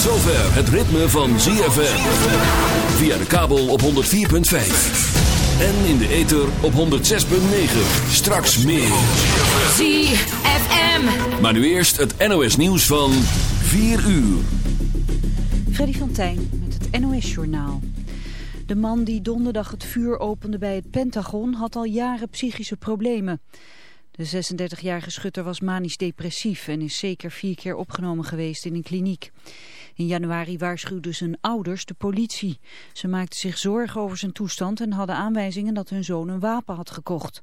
zover het ritme van ZFM. Via de kabel op 104.5. En in de ether op 106.9. Straks meer. ZFM. Maar nu eerst het NOS nieuws van 4 uur. Freddy van Tijn met het NOS Journaal. De man die donderdag het vuur opende bij het Pentagon had al jaren psychische problemen. De 36-jarige schutter was manisch depressief en is zeker vier keer opgenomen geweest in een kliniek. In januari waarschuwden zijn ouders de politie. Ze maakten zich zorgen over zijn toestand en hadden aanwijzingen dat hun zoon een wapen had gekocht.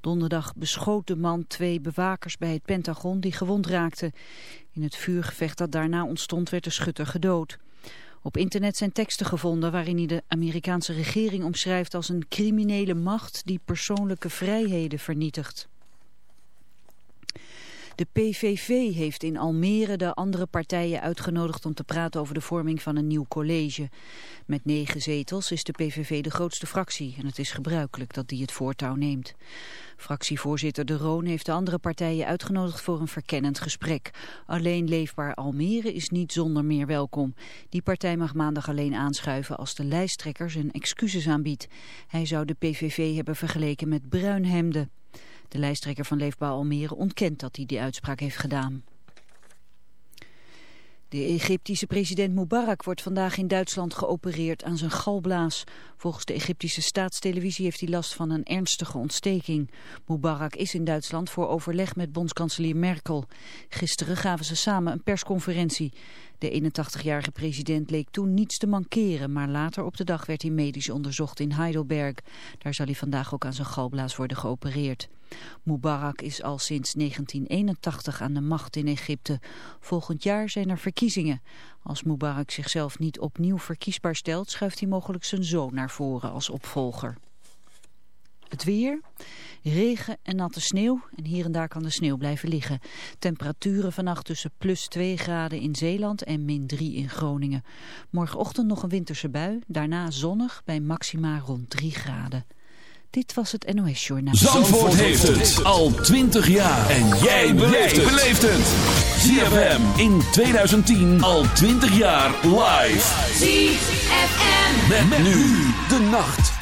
Donderdag beschoot de man twee bewakers bij het Pentagon die gewond raakten. In het vuurgevecht dat daarna ontstond werd de schutter gedood. Op internet zijn teksten gevonden waarin hij de Amerikaanse regering omschrijft als een criminele macht die persoonlijke vrijheden vernietigt. De PVV heeft in Almere de andere partijen uitgenodigd om te praten over de vorming van een nieuw college. Met negen zetels is de PVV de grootste fractie en het is gebruikelijk dat die het voortouw neemt. Fractievoorzitter De Roon heeft de andere partijen uitgenodigd voor een verkennend gesprek. Alleen Leefbaar Almere is niet zonder meer welkom. Die partij mag maandag alleen aanschuiven als de lijsttrekker zijn excuses aanbiedt. Hij zou de PVV hebben vergeleken met bruinhemden. De lijsttrekker van Leefbaar Almere ontkent dat hij die uitspraak heeft gedaan. De Egyptische president Mubarak wordt vandaag in Duitsland geopereerd aan zijn galblaas. Volgens de Egyptische staatstelevisie heeft hij last van een ernstige ontsteking. Mubarak is in Duitsland voor overleg met bondskanselier Merkel. Gisteren gaven ze samen een persconferentie. De 81-jarige president leek toen niets te mankeren, maar later op de dag werd hij medisch onderzocht in Heidelberg. Daar zal hij vandaag ook aan zijn galblaas worden geopereerd. Mubarak is al sinds 1981 aan de macht in Egypte. Volgend jaar zijn er verkiezingen. Als Mubarak zichzelf niet opnieuw verkiesbaar stelt, schuift hij mogelijk zijn zoon naar voren als opvolger. Het weer, regen en natte sneeuw en hier en daar kan de sneeuw blijven liggen. Temperaturen vannacht tussen plus 2 graden in Zeeland en min 3 in Groningen. Morgenochtend nog een winterse bui, daarna zonnig bij maxima rond 3 graden. Dit was het NOS Journaal. Zandvoort heeft het al 20 jaar. En jij beleeft het. ZFM in 2010 al 20 jaar live. ZFM. Met, met nu de nacht.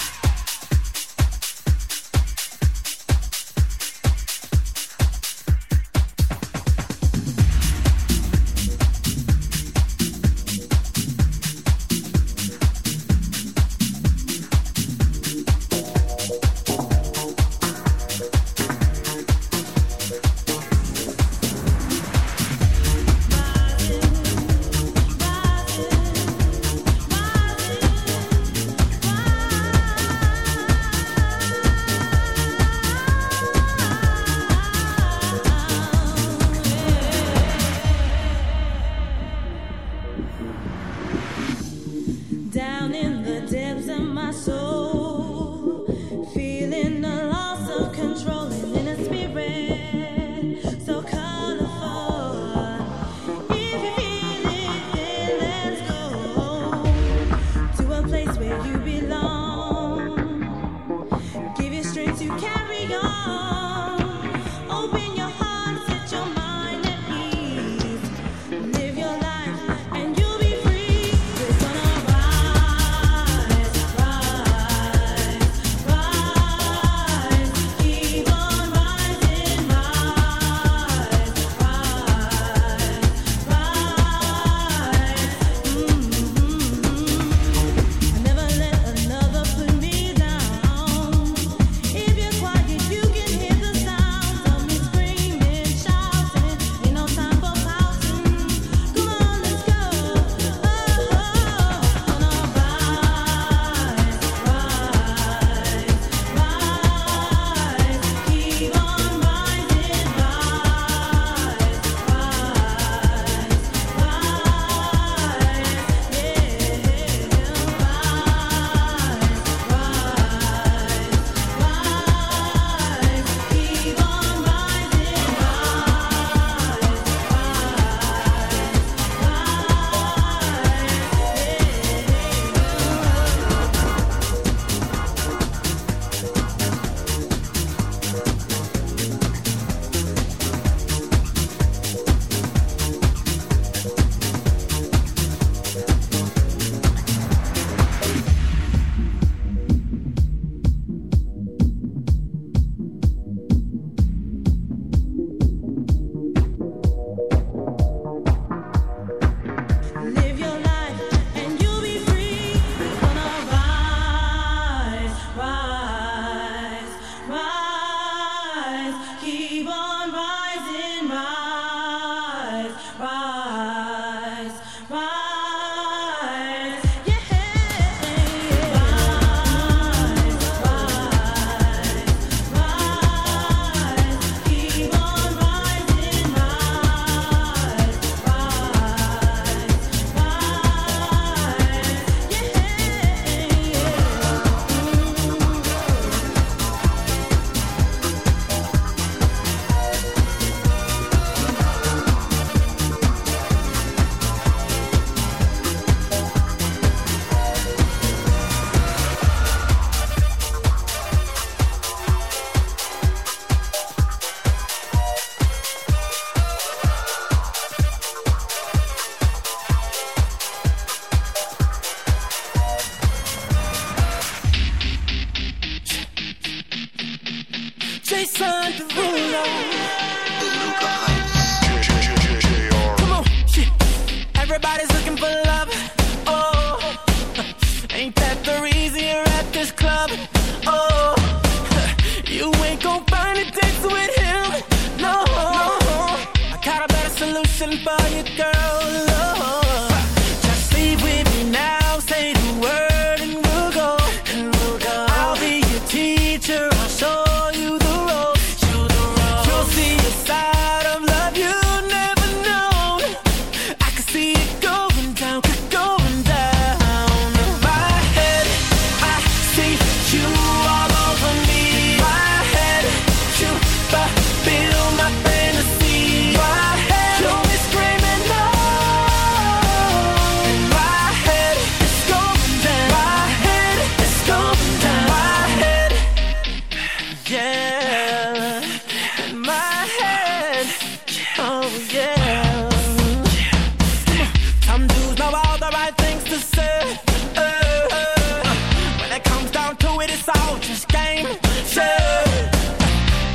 say. Eh, eh. When it comes down to it, it's all just game.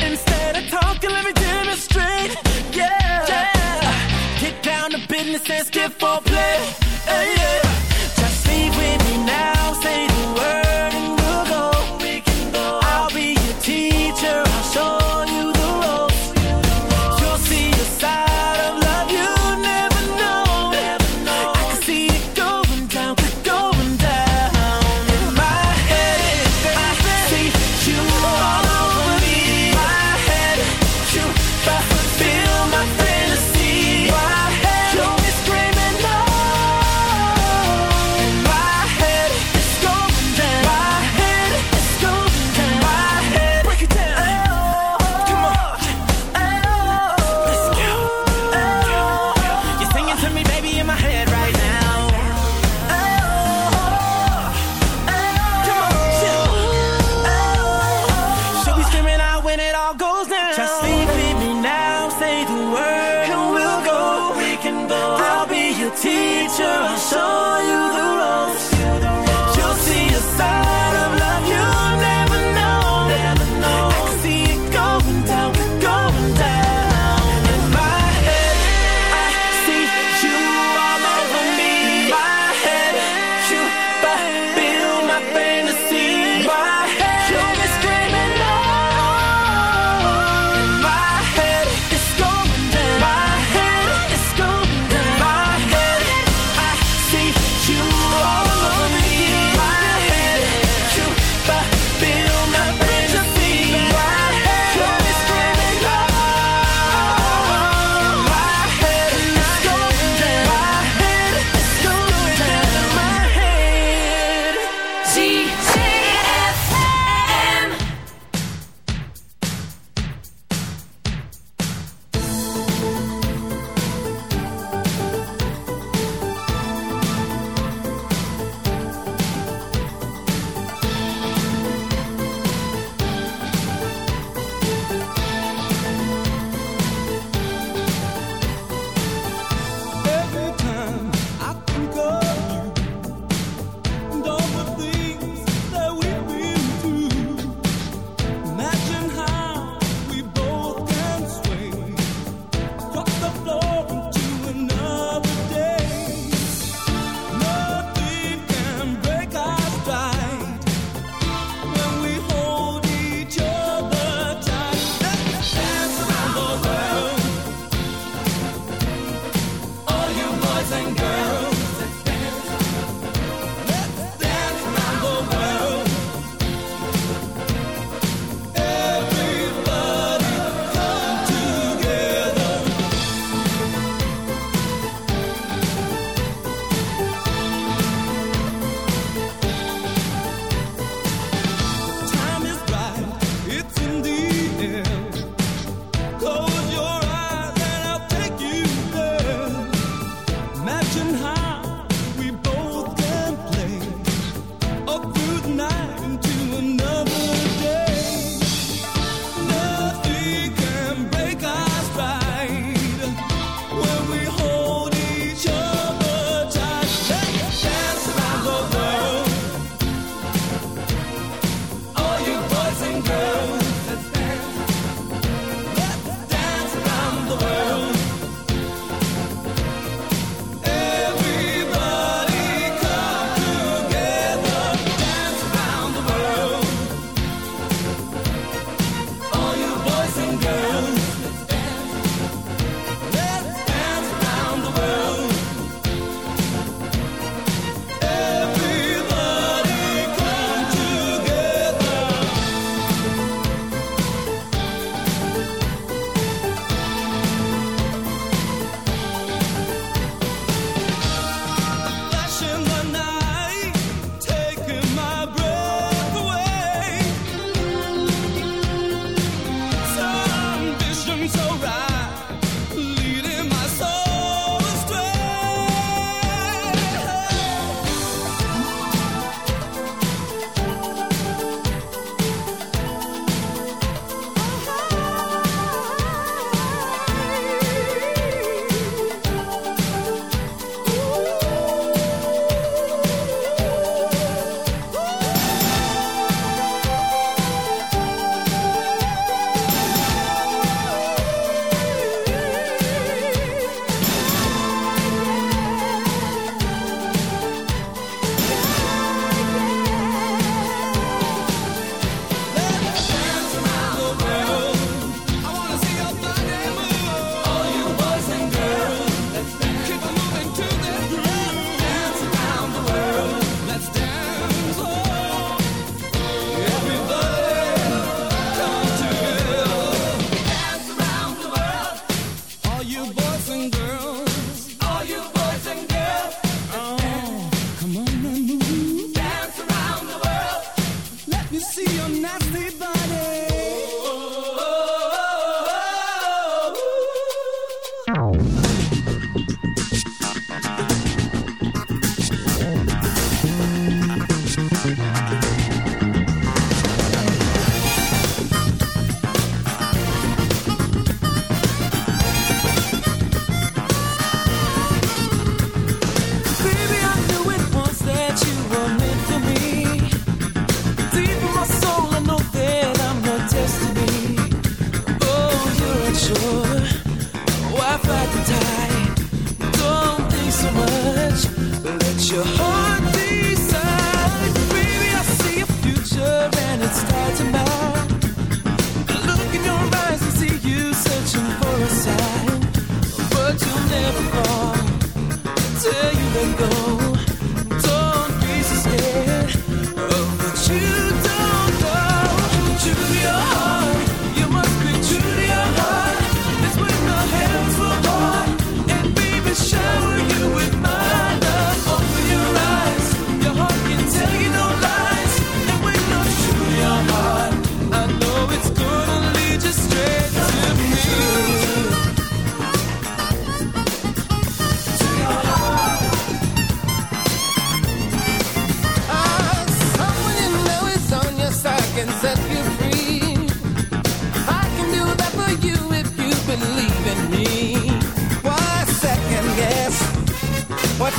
Instead of talking, let me demonstrate. Yeah, get down to business and skip for play. Eh, yeah.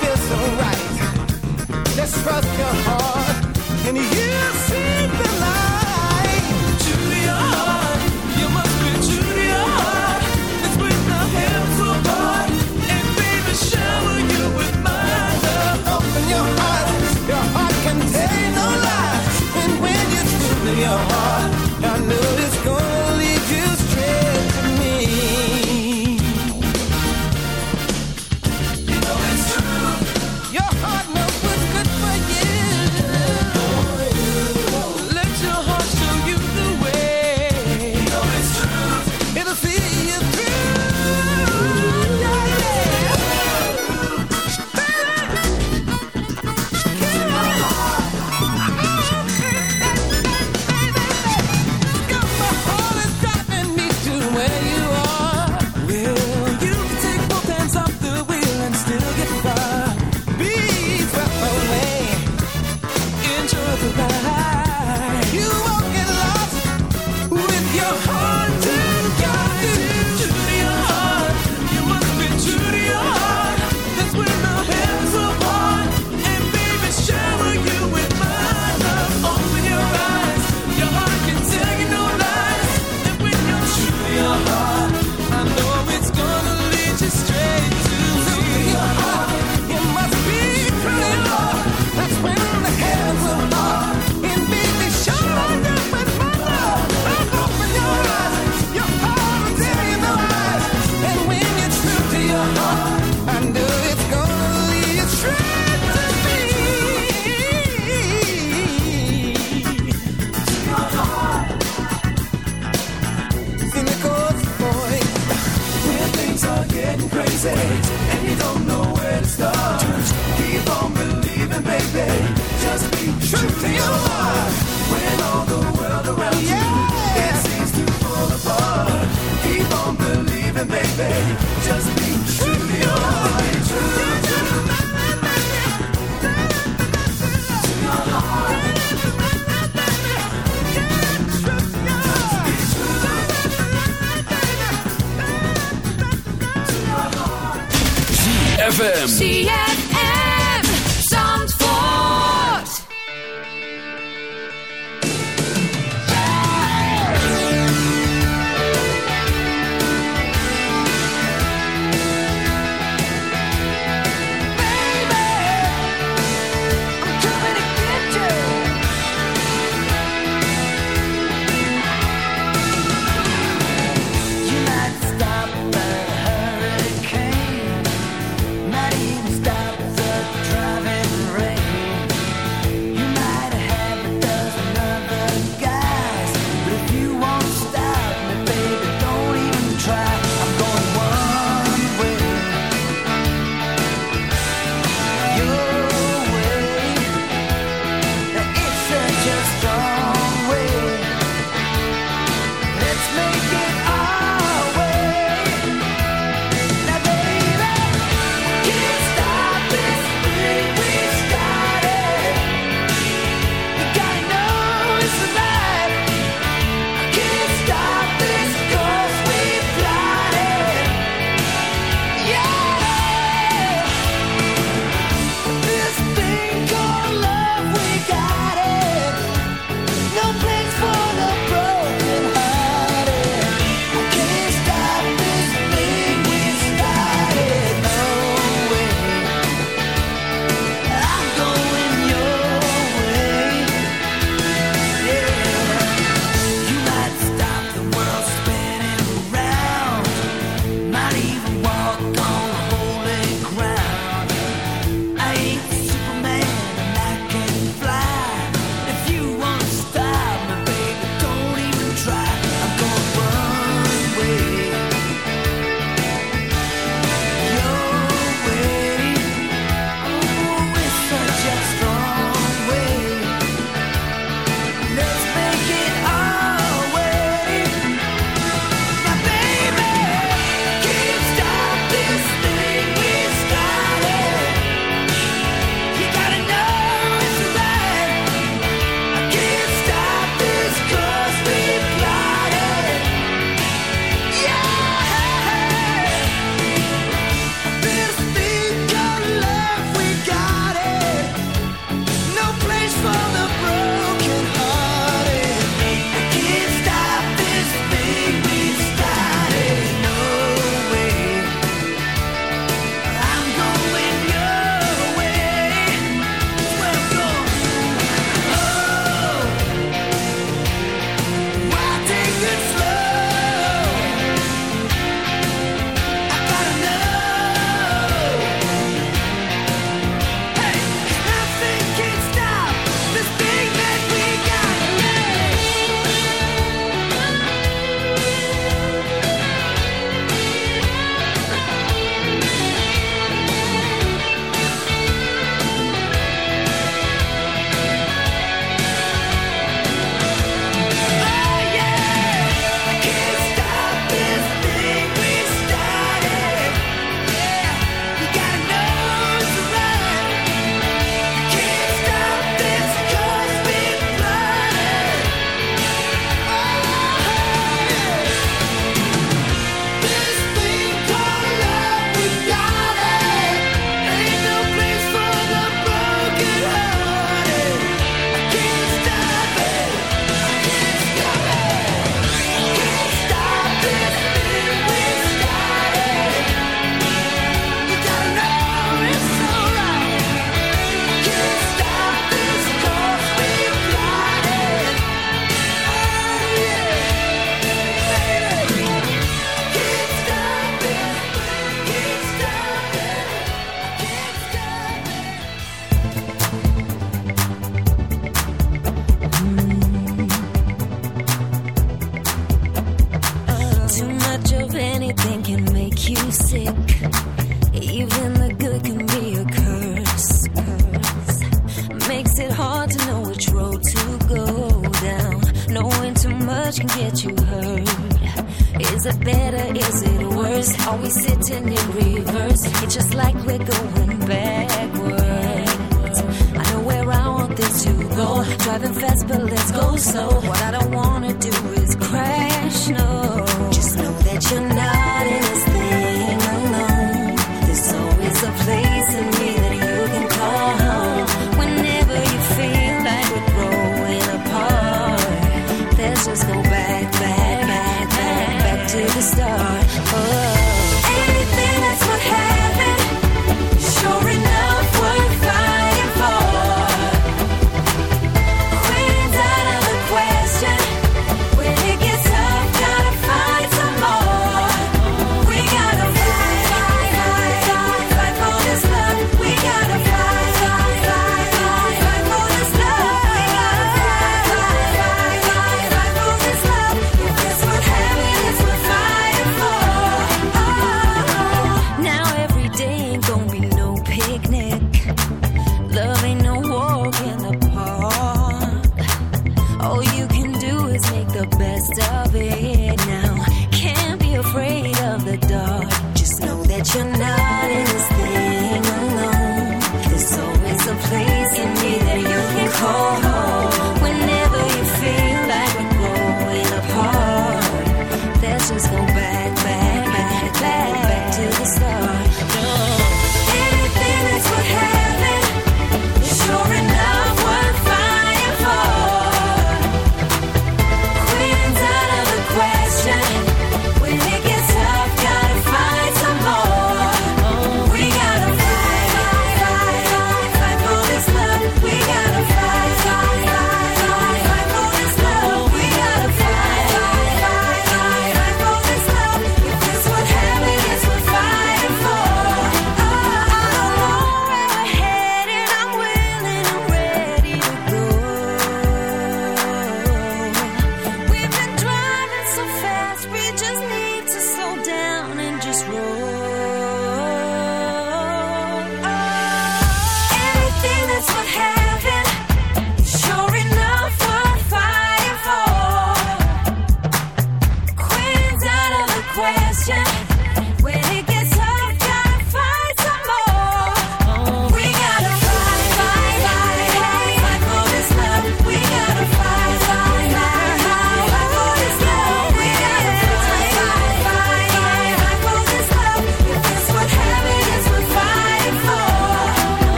feels so right. Let's trust your heart and you'll see the light.